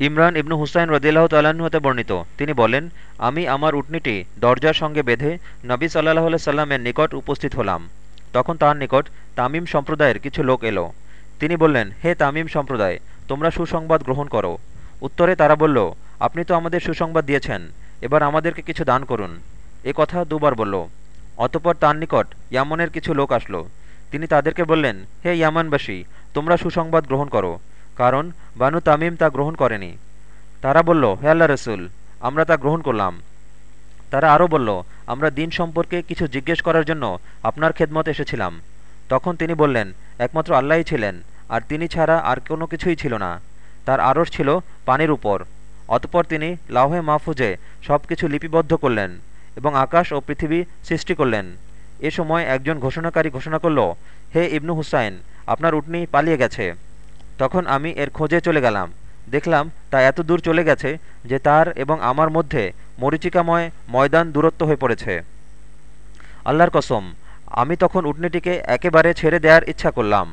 ইমরান ইবনু হুসাইন রদিল্লাহ হতে বর্ণিত। তিনি বলেন, আমি আমার উটনীটি দরজার সঙ্গে বেঁধে নবী সাল্লাহ সাল্লামের নিকট উপস্থিত হলাম। তখন তার নিকট তামিম সম্প্রদায়ের কিছু লোক এলো। তিনি বললেন, হে তামিম সম্প্রদায়, তোমরা সুসংবাদ গ্রহণ করো। উত্তরে তারা বলল, আপনি তো আমাদের সুসংবাদ দিয়েছেন, এবার আমাদেরকে কিছু দান করুন। এ কথা দুবার বলল। অতপর তার নিকট ইয়ামনের কিছু লোক আসলো। তিনি তাদেরকে বললেন, হে ইয়ামানবাসী, তোমরা সুসংবাদ গ্রহণ করো। কারণ বানু তামিম তা গ্রহণ করেনি। তারা বলল, হে আল্লাহ রসুল, আমরা তা গ্রহণ করলাম। তারা আরও বলল, আমরা দিন সম্পর্কে কিছু জিজ্ঞেস করার জন্য আপনার খেদমত এসেছিলাম। তখন তিনি বললেন, একমাত্র আল্লাহই ছিলেন, আর তিনি ছাড়া আর কোনো কিছুই ছিল না। তার আড়স ছিল পানির উপর। অতপর তিনি লাউহে মাহফুজে সব কিছু লিপিবদ্ধ করলেন এবং আকাশ ও পৃথিবী সৃষ্টি করলেন। এ সময় একজন ঘোষণাকারী ঘোষণা করল, হে ইবনু হুসাইন, আপনার উটনি পালিয়ে গেছে। তখন আমি এর খোঁজে চলে গেলাম। দেখলাম তা এত দূর চলে গেছে যে তার এবং আমার মধ্যে মরিচিকাময় ময়দান দূরত্ব হয়ে পড়েছে। আল্লাহর কসম, আমি তখন উটনিটিকে একেবারে ছেড়ে দেওয়ার ইচ্ছা করলাম।